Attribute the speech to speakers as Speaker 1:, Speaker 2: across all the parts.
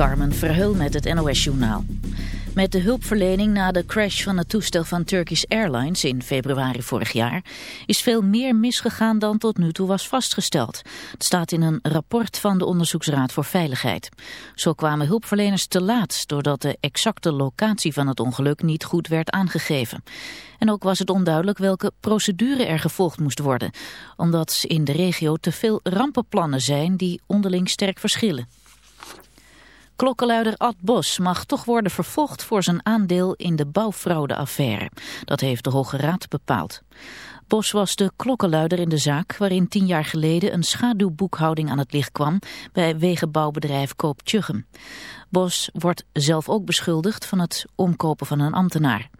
Speaker 1: Carmen Verheul met het NOS-journaal. Met de hulpverlening na de crash van het toestel van Turkish Airlines in februari vorig jaar is veel meer misgegaan dan tot nu toe was vastgesteld. Het staat in een rapport van de Onderzoeksraad voor Veiligheid. Zo kwamen hulpverleners te laat doordat de exacte locatie van het ongeluk niet goed werd aangegeven. En ook was het onduidelijk welke procedure er gevolgd moest worden, omdat in de regio te veel rampenplannen zijn die onderling sterk verschillen. Klokkenluider Ad Bos mag toch worden vervolgd voor zijn aandeel in de bouwfraudeaffaire. Dat heeft de Hoge Raad bepaald. Bos was de klokkenluider in de zaak waarin tien jaar geleden een schaduwboekhouding aan het licht kwam bij wegenbouwbedrijf Koop Tjuchem. Bos wordt zelf ook beschuldigd van het omkopen van een ambtenaar.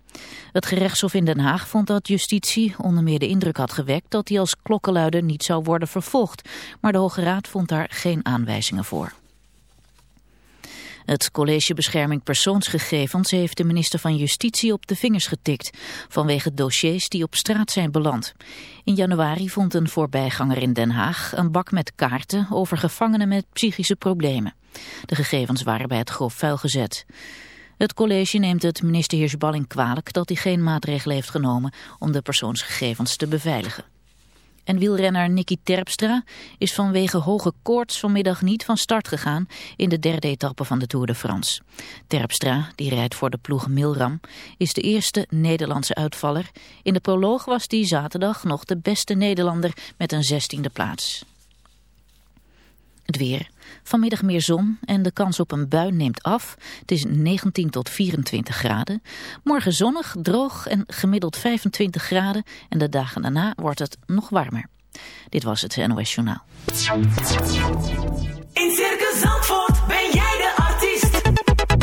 Speaker 1: Het gerechtshof in Den Haag vond dat justitie onder meer de indruk had gewekt dat hij als klokkenluider niet zou worden vervolgd, maar de Hoge Raad vond daar geen aanwijzingen voor. Het College Bescherming Persoonsgegevens heeft de minister van Justitie op de vingers getikt vanwege dossiers die op straat zijn beland. In januari vond een voorbijganger in Den Haag een bak met kaarten over gevangenen met psychische problemen. De gegevens waren bij het grof vuil gezet. Het college neemt het minister Heersballing kwalijk dat hij geen maatregelen heeft genomen om de persoonsgegevens te beveiligen. En wielrenner Nicky Terpstra is vanwege hoge koorts vanmiddag niet van start gegaan in de derde etappe van de Tour de France. Terpstra, die rijdt voor de ploeg Milram, is de eerste Nederlandse uitvaller. In de proloog was die zaterdag nog de beste Nederlander met een zestiende plaats. Het weer. Vanmiddag meer zon en de kans op een bui neemt af. Het is 19 tot 24 graden. Morgen zonnig, droog en gemiddeld 25 graden. En de dagen daarna wordt het nog warmer. Dit was het NOS Journaal.
Speaker 2: In Circus Zandvoort ben jij de artiest.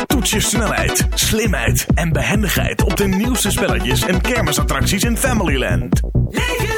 Speaker 3: Toets je snelheid, slimheid en behendigheid op de nieuwste spelletjes en kermisattracties in Familyland.
Speaker 2: Leef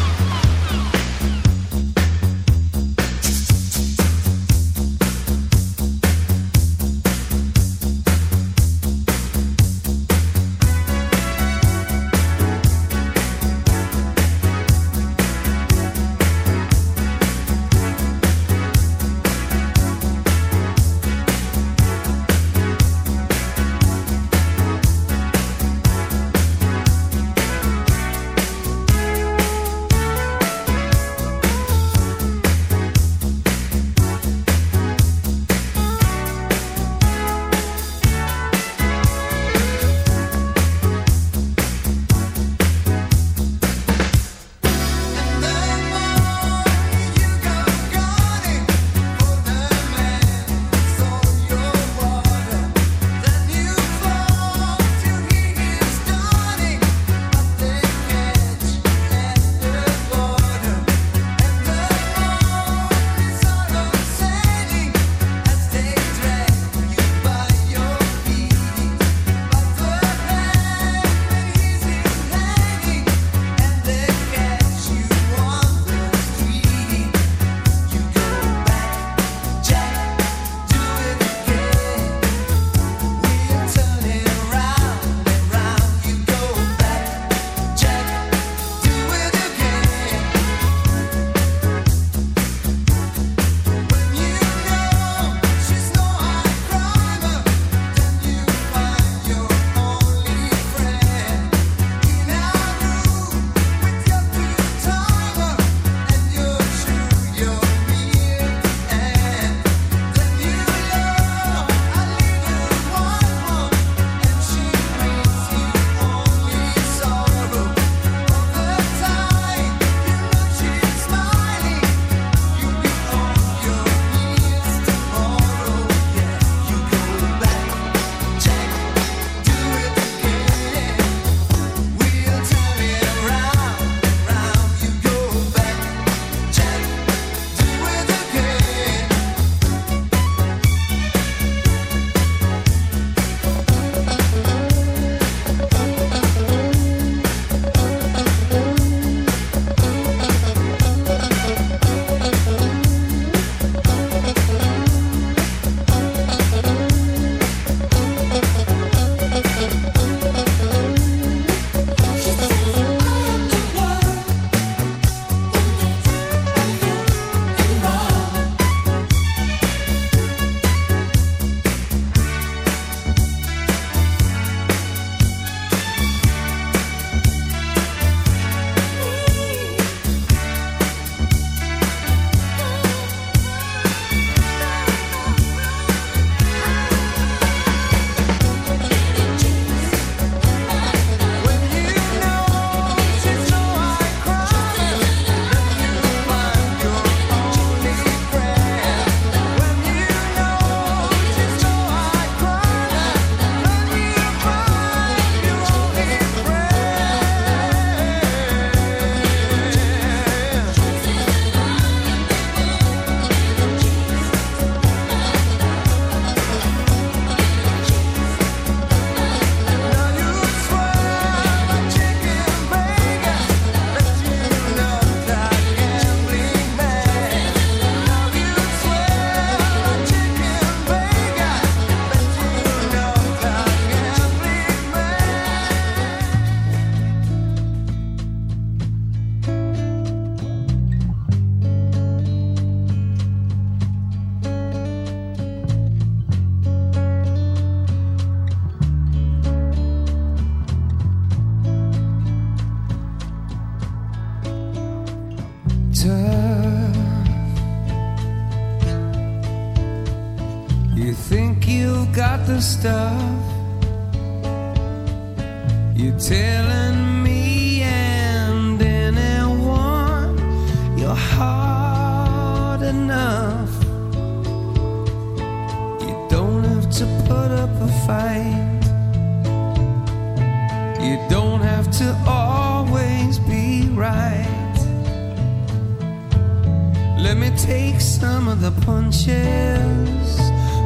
Speaker 4: Let me take some of the punches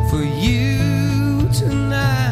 Speaker 4: for you tonight.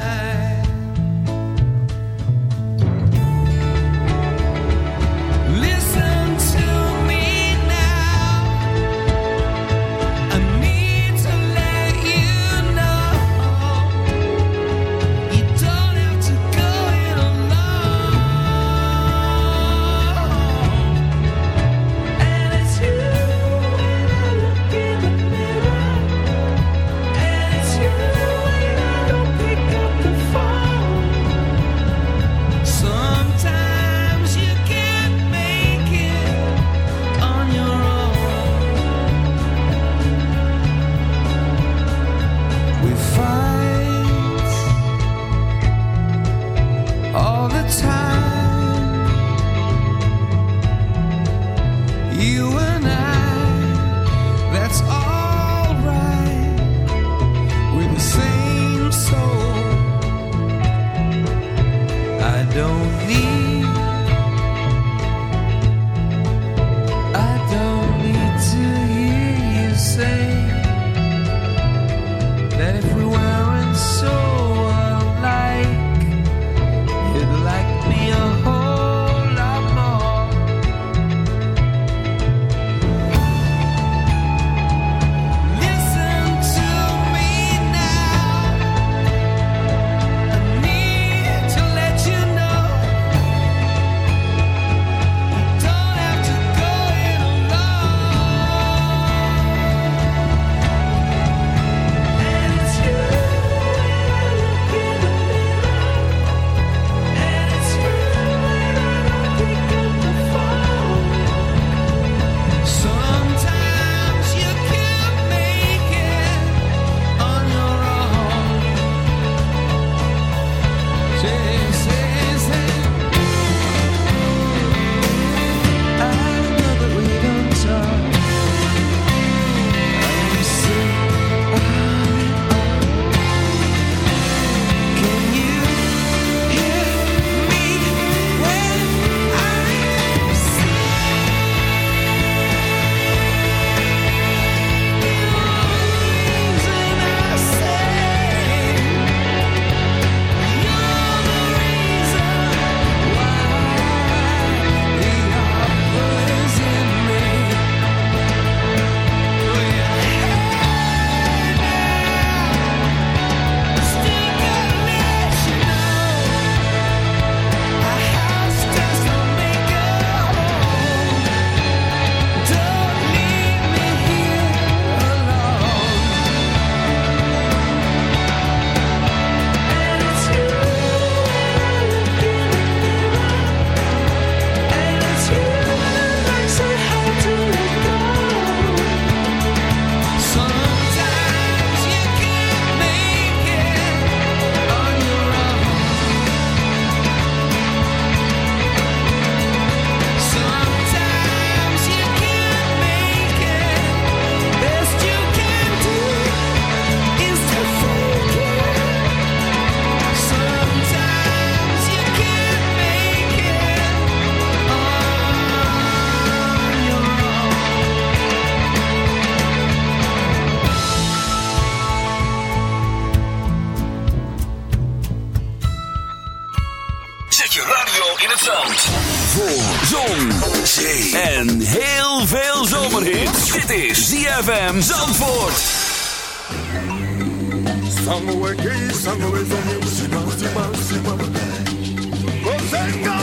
Speaker 5: zee en heel veel zomerhit. Dit is ZFM Zandvoort.
Speaker 6: Somewhere gay, somewhere is a music, music, music. Rosenga!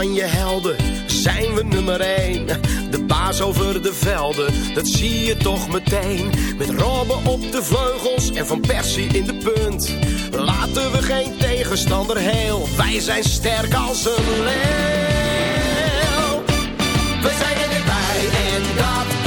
Speaker 6: elf oranje helden zijn we nummer één. De baas over de velden, dat zie je toch meteen. Met Robben op de vleugels en Van Persie in de punt. Laten we geen tegenstander heel, wij zijn sterk als een leeuw. We zijn er weer bij en dat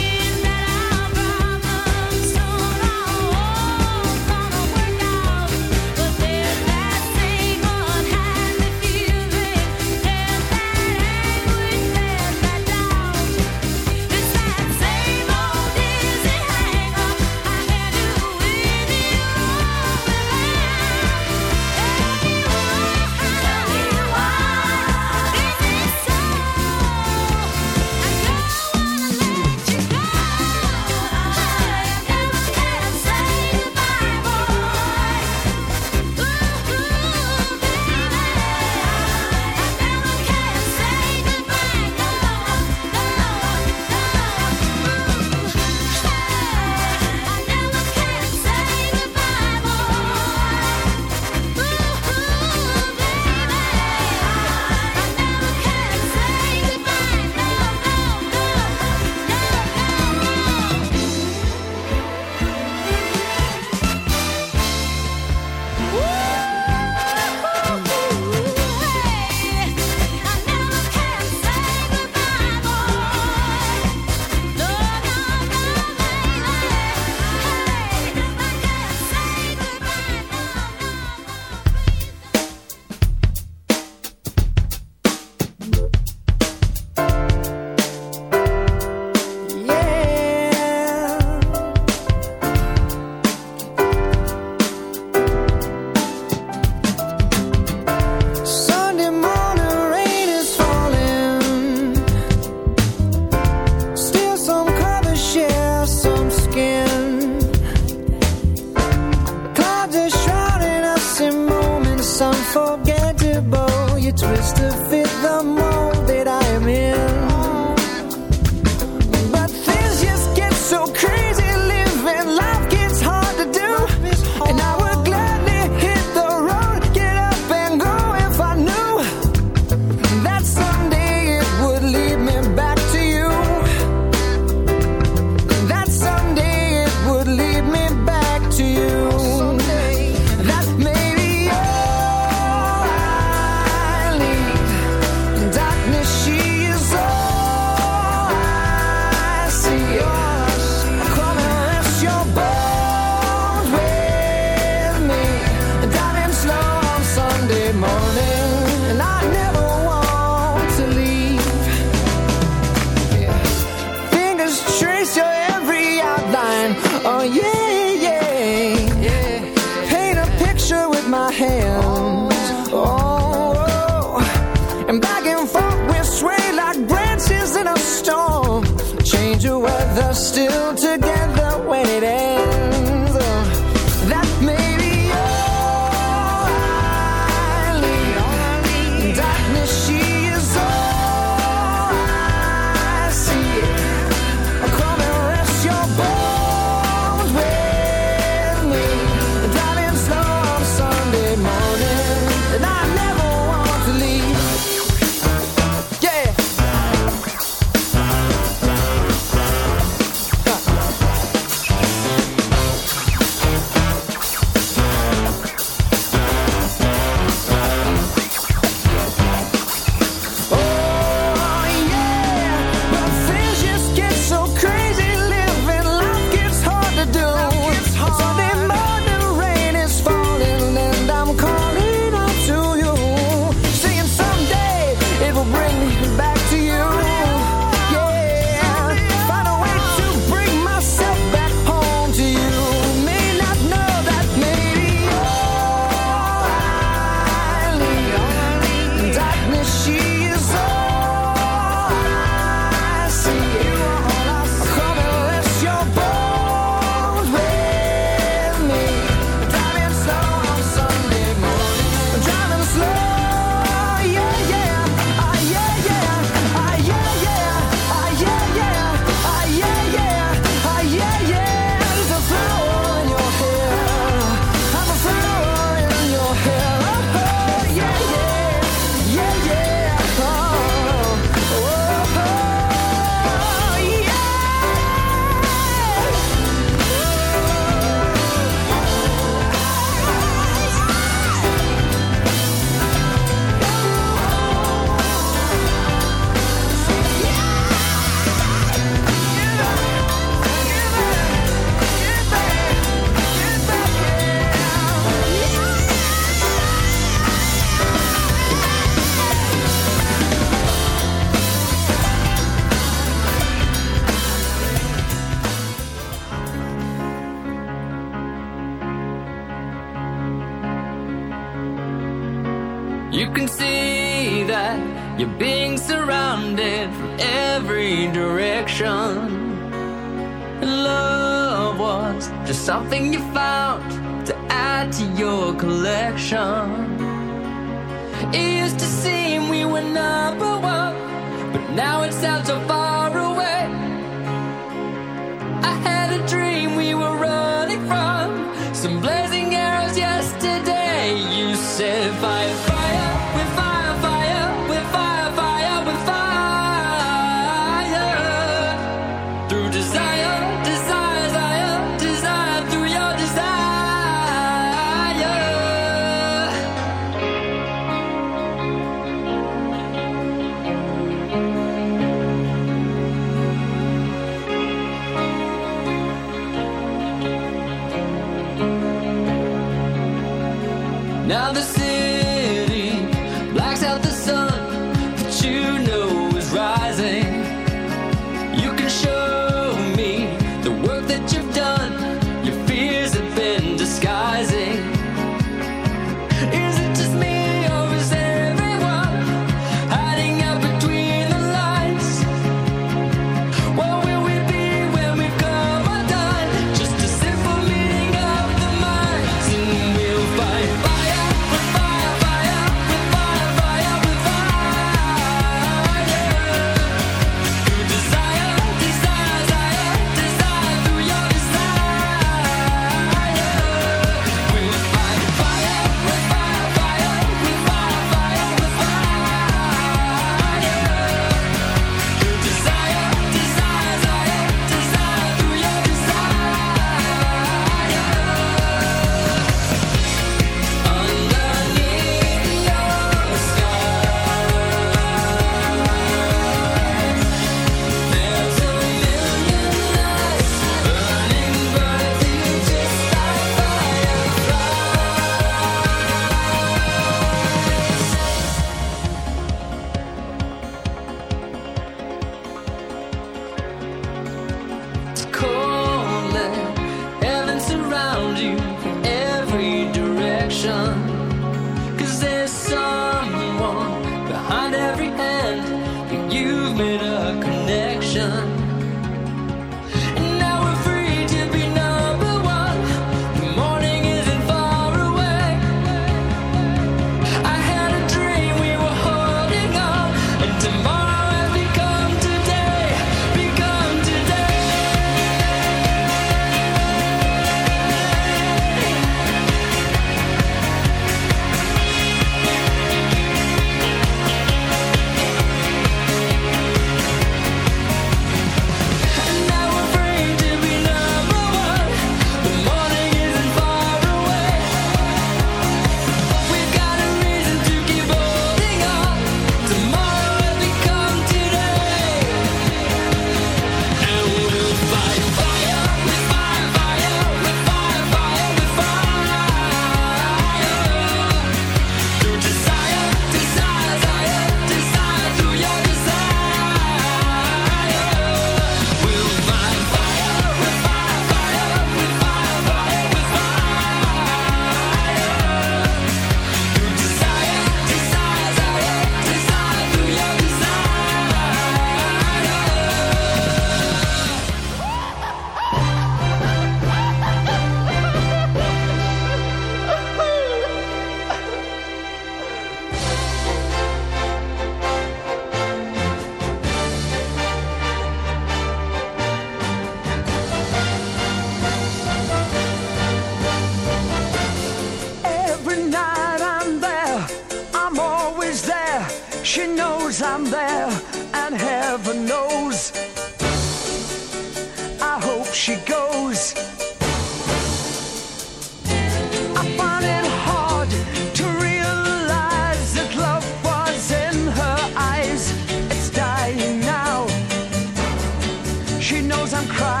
Speaker 7: She knows I'm crying.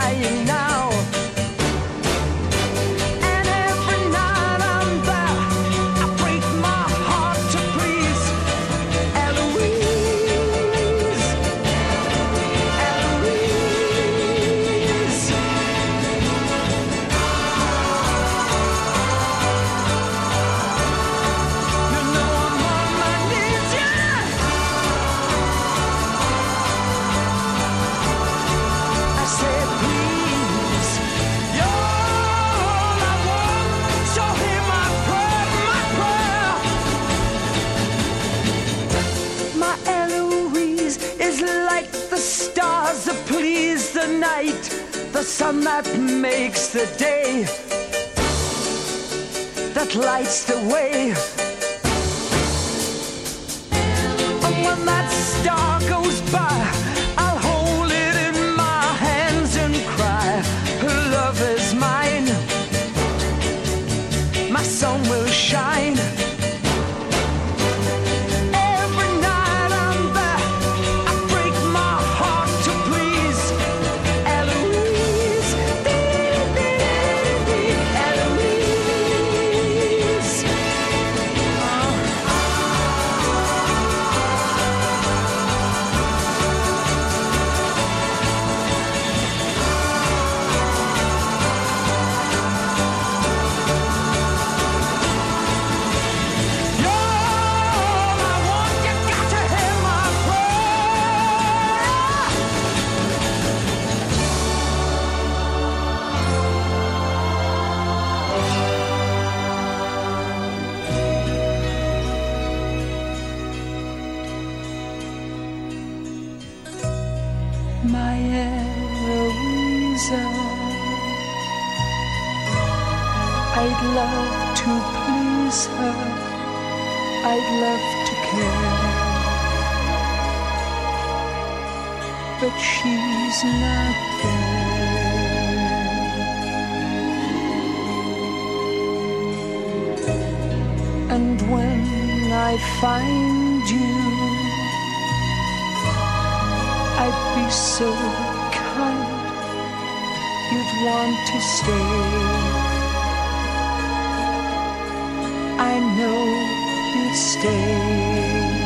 Speaker 7: the day that lights the way. love to please her. I'd love to care. But she's not there. And when I find you, I'd be so kind. You'd want to stay. know you'd stay.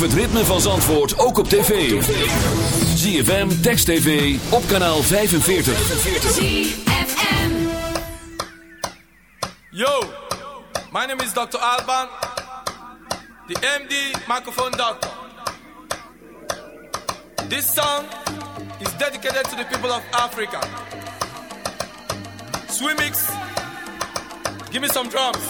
Speaker 5: Beleef het ritme van Zandvoort ook op tv. ZFM, Text TV, op kanaal 45.
Speaker 2: ZFM.
Speaker 8: Yo, my name is Dr. Alban, the MD microphone doctor. This song is dedicated to the people of Africa. Swimmix, give me some drums.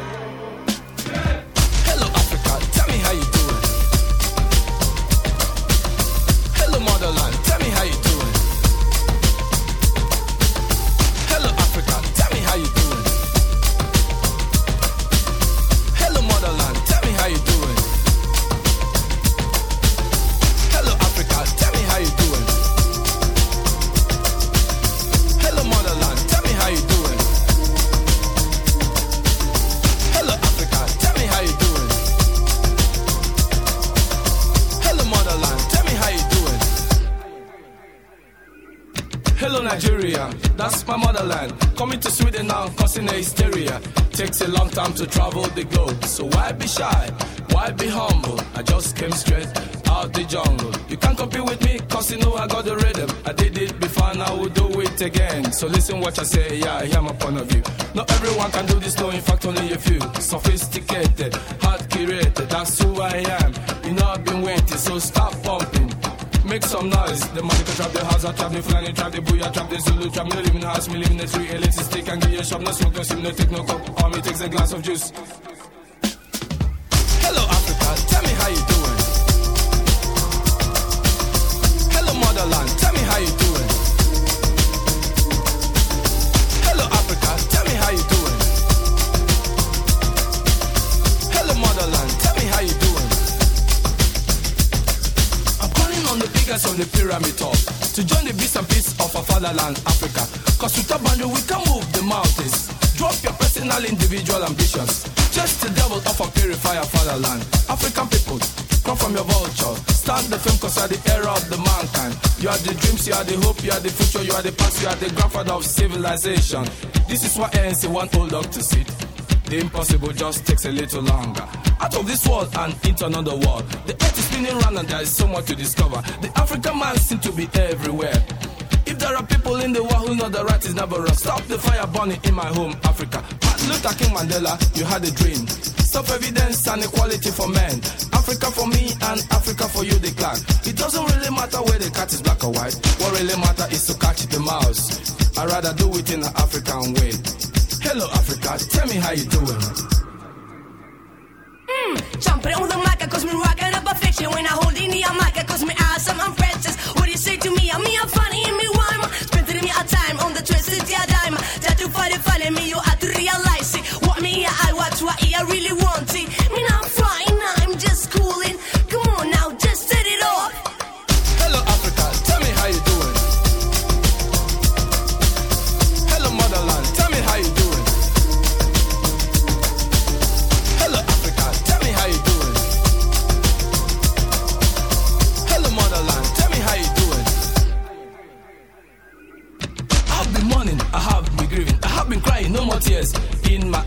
Speaker 9: What I say, yeah, I hear my point of view. Not everyone can do this, no, in fact, only a few. Sophisticated, hard curated, that's who I am. You know I've been waiting, so stop pumping. Make some noise. The money can trap the house, I trap the flying, trap the booyah, trap the Zulu, trap me, in the house, me live in the tree, elixir stick and give you a shop, no smoke, no sim, no take no cup. All me takes a glass of juice. Individual ambitions. Just the devil of a purifier fatherland. African people, come from your vulture. Start the film cause you are the era of the mankind. You are the dreams, you are the hope, you are the future, you are the past, you are the grandfather of civilization. This is why ANC want old dog to sit. The impossible just takes a little longer. Out of this world and into another world. The earth is spinning round and there is so much to discover. The African man seems to be everywhere. If there are people in the world who know the right is never wrong, stop the fire burning in my home, Africa. Luther King Mandela, you had a dream. Self evidence and equality for men. Africa for me and Africa for you, the clan. It doesn't really matter where the cat is black or white. What really matter is to catch the mouse. I'd rather do it in an African way. Hello, Africa, tell me how you doing.
Speaker 10: Mm, jumping on the mic, cause me rocking up a fiction. When I hold in the mic, cause me awesome, I'm precious. What do you say to me? I'm me, I'm funny, me rhyme. Spending me a time on the twisted yeah dime. That you find it funny, me, you have to realize what I really want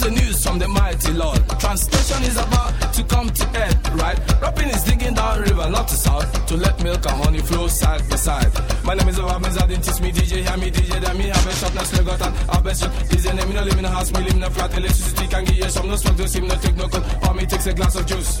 Speaker 9: Comes the news from the mighty Lord. Translation is about to come to end, right? Rapping is digging down river, not to south, to let milk and honey flow side by side. My name is Obama, I didn't teach me DJ, hear me DJ, then me have a shop, now still got an have a shop. DJ name, me no live in a house, me live in a flat, electricity can give you some, no smoke, no steam, no take no cold, or me takes a glass of juice.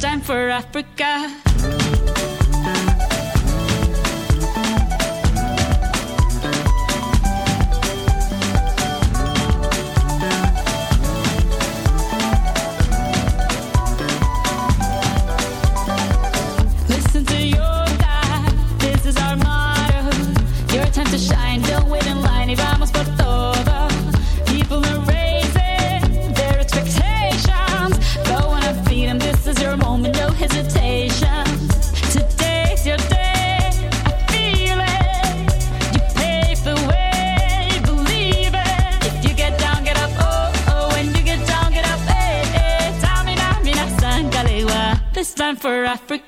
Speaker 11: time for Africa. Africa.